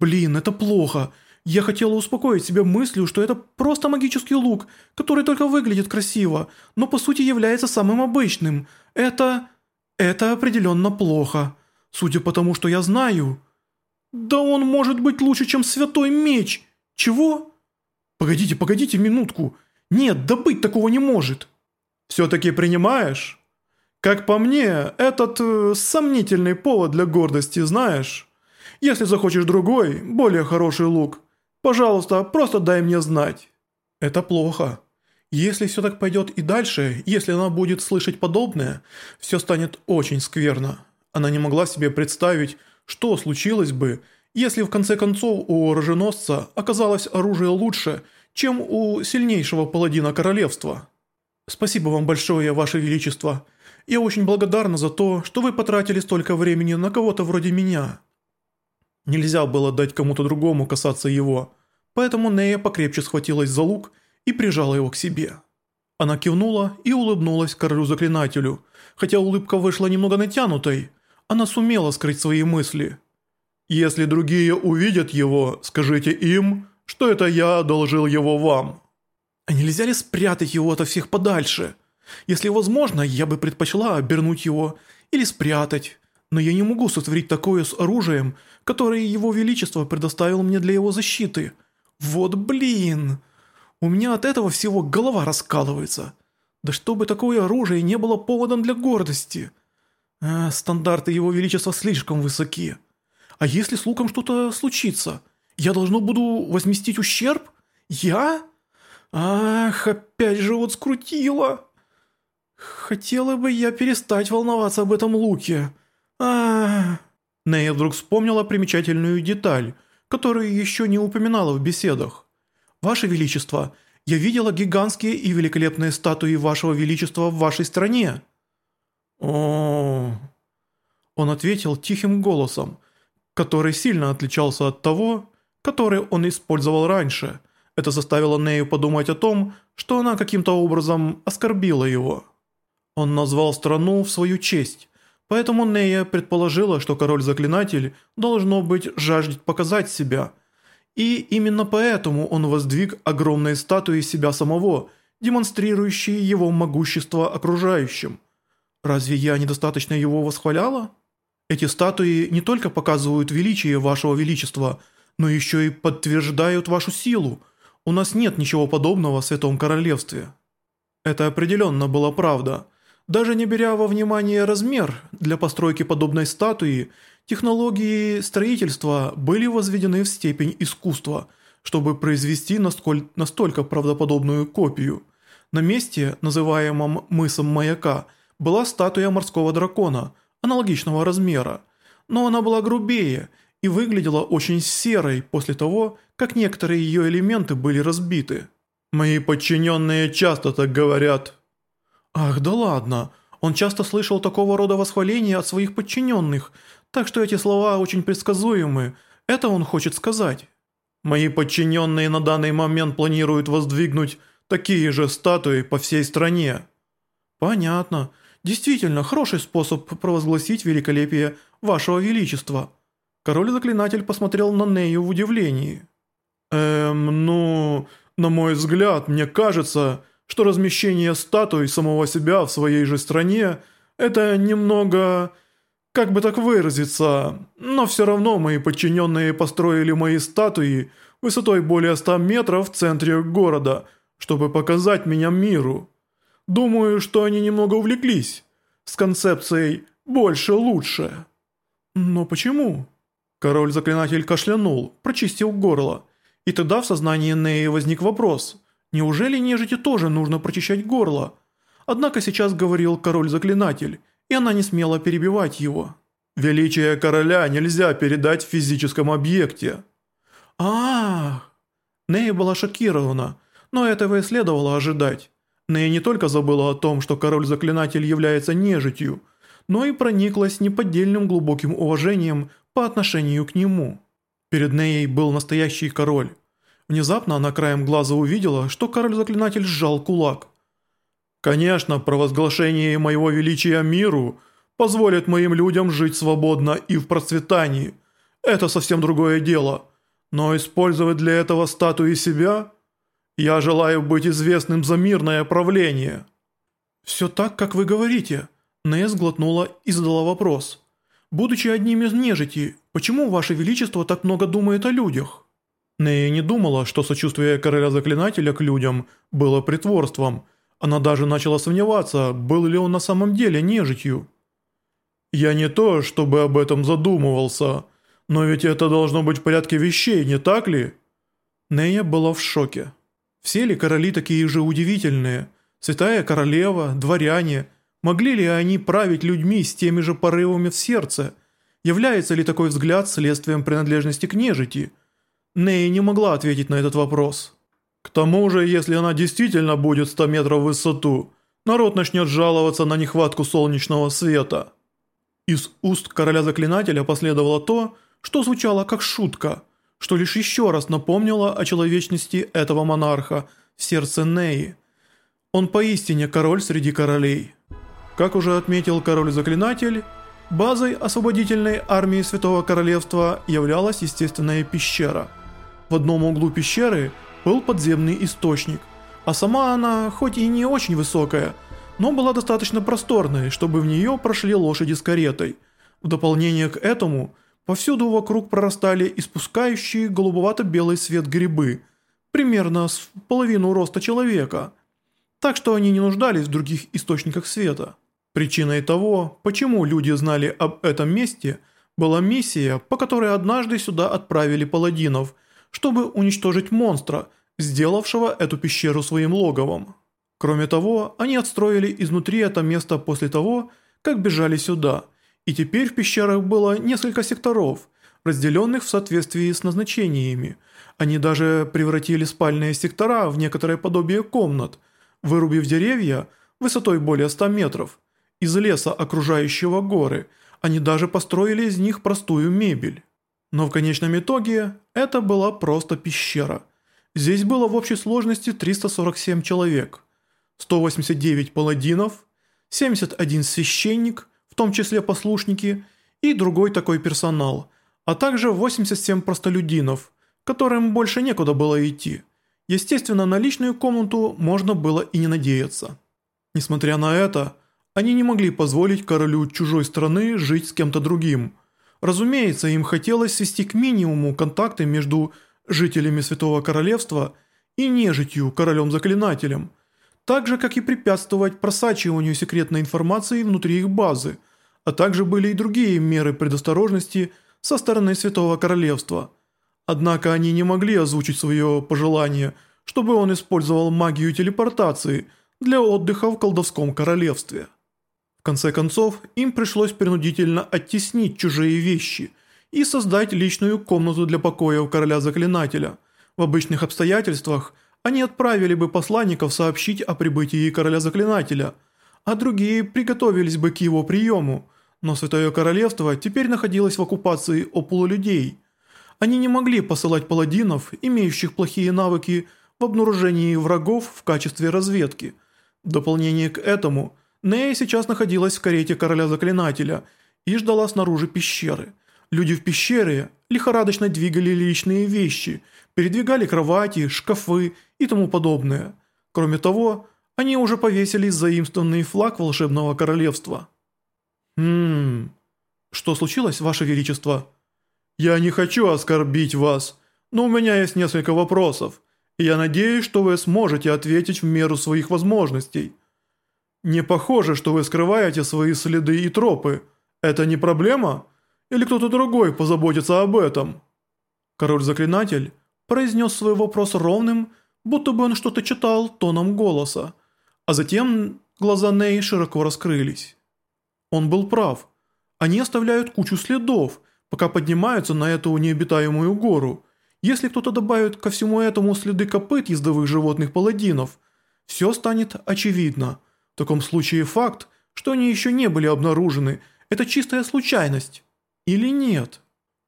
Блин, это плохо. Я хотела успокоить себя мыслью, что это просто магический лук, который только выглядит красиво, но по сути является самым обычным. Это... это определенно плохо. Судя по тому, что я знаю... Да он может быть лучше, чем святой меч. Чего? Погодите, погодите минутку. Нет, да быть такого не может. Все-таки принимаешь? Как по мне, этот э, сомнительный повод для гордости, знаешь? Если захочешь другой, более хороший лук, пожалуйста, просто дай мне знать. Это плохо. Если все так пойдет и дальше, если она будет слышать подобное, все станет очень скверно. Она не могла себе представить, что случилось бы, если в конце концов у оруженосца оказалось оружие лучше, чем у сильнейшего паладина королевства. Спасибо вам большое, ваше величество. Я очень благодарна за то, что вы потратили столько времени на кого-то вроде меня. Нельзя было дать кому-то другому касаться его, поэтому Нея покрепче схватилась за лук и прижала его к себе. Она кивнула и улыбнулась королю-заклинателю, хотя улыбка вышла немного натянутой, она сумела скрыть свои мысли. «Если другие увидят его, скажите им, что это я одолжил его вам». «А нельзя ли спрятать его ото всех подальше? Если возможно, я бы предпочла обернуть его или спрятать, но я не могу сотворить такое с оружием, которое его величество предоставил мне для его защиты. Вот блин! У меня от этого всего голова раскалывается. Да чтобы такое оружие не было поводом для гордости. А, стандарты его величества слишком высоки. А если с луком что-то случится? Я должно буду возместить ущерб? Я? Ах, опять же вот скрутило. Хотела бы я перестать волноваться об этом луке. А, Нея вдруг вспомнила примечательную деталь, которую еще не упоминала в беседах. «Ваше Величество, я видела гигантские и великолепные статуи Вашего Величества в вашей стране». О, Он ответил тихим голосом, который сильно отличался от того, который он использовал раньше. Это заставило Нею подумать о том, что она каким-то образом оскорбила его. Он назвал страну в свою честь, Поэтому Нея предположила, что король-заклинатель должно быть жаждет показать себя. И именно поэтому он воздвиг огромные статуи себя самого, демонстрирующие его могущество окружающим. Разве я недостаточно его восхваляла? Эти статуи не только показывают величие вашего величества, но еще и подтверждают вашу силу. У нас нет ничего подобного в Святом Королевстве. Это определенно была правда – даже не беря во внимание размер для постройки подобной статуи, технологии строительства были возведены в степень искусства, чтобы произвести настолько правдоподобную копию. На месте, называемом мысом маяка, была статуя морского дракона, аналогичного размера, но она была грубее и выглядела очень серой после того, как некоторые ее элементы были разбиты. «Мои подчиненные часто так говорят», Ах, да ладно. Он часто слышал такого рода восхваления от своих подчиненных, так что эти слова очень предсказуемы. Это он хочет сказать. Мои подчиненные на данный момент планируют воздвигнуть такие же статуи по всей стране. Понятно. Действительно, хороший способ провозгласить великолепие вашего величества. Король-заклинатель посмотрел на Нею в удивлении. Эм, ну, на мой взгляд, мне кажется, что размещение статуи самого себя в своей же стране – это немного, как бы так выразиться, но все равно мои подчиненные построили мои статуи высотой более 100 метров в центре города, чтобы показать меня миру. Думаю, что они немного увлеклись с концепцией «больше лучше». Но почему? Король-заклинатель кашлянул, прочистил горло, и тогда в сознании Неи возник вопрос – Неужели нежити тоже нужно прочищать горло? Однако сейчас говорил король-заклинатель, и она не смела перебивать его. «Величие короля нельзя передать в физическом объекте». «Ах!» Нея была шокирована, но этого и следовало ожидать. Нея не только забыла о том, что король-заклинатель является нежитью, но и прониклась неподдельным глубоким уважением по отношению к нему. Перед Неей был настоящий король. Внезапно она краем глаза увидела, что король-заклинатель сжал кулак. «Конечно, провозглашение моего величия миру позволит моим людям жить свободно и в процветании. это совсем другое дело. Но использовать для этого статуи себя? Я желаю быть известным за мирное правление». «Все так, как вы говорите», – Нея сглотнула и задала вопрос. «Будучи одним из нежити, почему Ваше Величество так много думает о людях?» Нея не думала, что сочувствие короля-заклинателя к людям было притворством. Она даже начала сомневаться, был ли он на самом деле нежитью. «Я не то, чтобы об этом задумывался, но ведь это должно быть в порядке вещей, не так ли?» Нея была в шоке. Все ли короли такие же удивительные? Святая королева, дворяне. Могли ли они править людьми с теми же порывами в сердце? Является ли такой взгляд следствием принадлежности к нежити? Ней не могла ответить на этот вопрос. К тому же, если она действительно будет 100 метров в высоту, народ начнет жаловаться на нехватку солнечного света. Из уст короля-заклинателя последовало то, что звучало как шутка, что лишь еще раз напомнило о человечности этого монарха в сердце Неи. Он поистине король среди королей. Как уже отметил король-заклинатель, базой освободительной армии Святого Королевства являлась естественная пещера – в одном углу пещеры был подземный источник, а сама она, хоть и не очень высокая, но была достаточно просторной, чтобы в нее прошли лошади с каретой. В дополнение к этому, повсюду вокруг прорастали испускающие голубовато-белый свет грибы, примерно с половину роста человека, так что они не нуждались в других источниках света. Причиной того, почему люди знали об этом месте, была миссия, по которой однажды сюда отправили паладинов – чтобы уничтожить монстра, сделавшего эту пещеру своим логовом. Кроме того, они отстроили изнутри это место после того, как бежали сюда, и теперь в пещерах было несколько секторов, разделенных в соответствии с назначениями. Они даже превратили спальные сектора в некоторое подобие комнат, вырубив деревья высотой более 100 метров. Из леса, окружающего горы, они даже построили из них простую мебель. Но в конечном итоге это была просто пещера. Здесь было в общей сложности 347 человек, 189 паладинов, 71 священник, в том числе послушники, и другой такой персонал, а также 87 простолюдинов, которым больше некуда было идти. Естественно, на личную комнату можно было и не надеяться. Несмотря на это, они не могли позволить королю чужой страны жить с кем-то другим – Разумеется, им хотелось свести к минимуму контакты между жителями Святого Королевства и нежитью, королем-заклинателем, так же, как и препятствовать просачиванию секретной информации внутри их базы, а также были и другие меры предосторожности со стороны Святого Королевства. Однако они не могли озвучить свое пожелание, чтобы он использовал магию телепортации для отдыха в колдовском королевстве конце концов, им пришлось принудительно оттеснить чужие вещи и создать личную комнату для покоя у короля-заклинателя. В обычных обстоятельствах они отправили бы посланников сообщить о прибытии короля-заклинателя, а другие приготовились бы к его приему, но Святое Королевство теперь находилось в оккупации у полулюдей. Они не могли посылать паладинов, имеющих плохие навыки, в обнаружении врагов в качестве разведки. В дополнение к этому – Нея сейчас находилась в карете короля-заклинателя и ждала снаружи пещеры. Люди в пещере лихорадочно двигали личные вещи, передвигали кровати, шкафы и тому подобное. Кроме того, они уже повесили заимствованный флаг волшебного королевства. «Хм... Что случилось, ваше величество?» «Я не хочу оскорбить вас, но у меня есть несколько вопросов, и я надеюсь, что вы сможете ответить в меру своих возможностей». «Не похоже, что вы скрываете свои следы и тропы. Это не проблема? Или кто-то другой позаботится об этом?» Король-заклинатель произнес свой вопрос ровным, будто бы он что-то читал тоном голоса, а затем глаза Ней широко раскрылись. Он был прав. Они оставляют кучу следов, пока поднимаются на эту необитаемую гору. Если кто-то добавит ко всему этому следы копыт ездовых животных-паладинов, все станет очевидно – в таком случае факт, что они еще не были обнаружены, это чистая случайность. Или нет?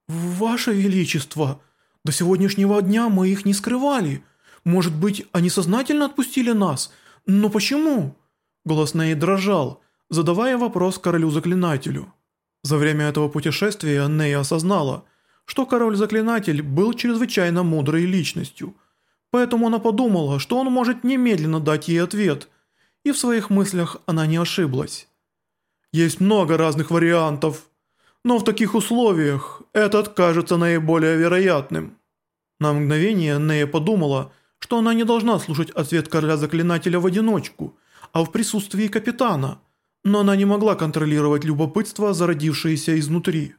Ваше Величество, до сегодняшнего дня мы их не скрывали. Может быть, они сознательно отпустили нас? Но почему? Голос Ней дрожал, задавая вопрос королю-заклинателю. За время этого путешествия Ней осознала, что король-заклинатель был чрезвычайно мудрой личностью, поэтому она подумала, что он может немедленно дать ей ответ, и в своих мыслях она не ошиблась. Есть много разных вариантов, но в таких условиях этот кажется наиболее вероятным. На мгновение Нея подумала, что она не должна слушать ответ короля-заклинателя в одиночку, а в присутствии капитана, но она не могла контролировать любопытство, зародившееся изнутри.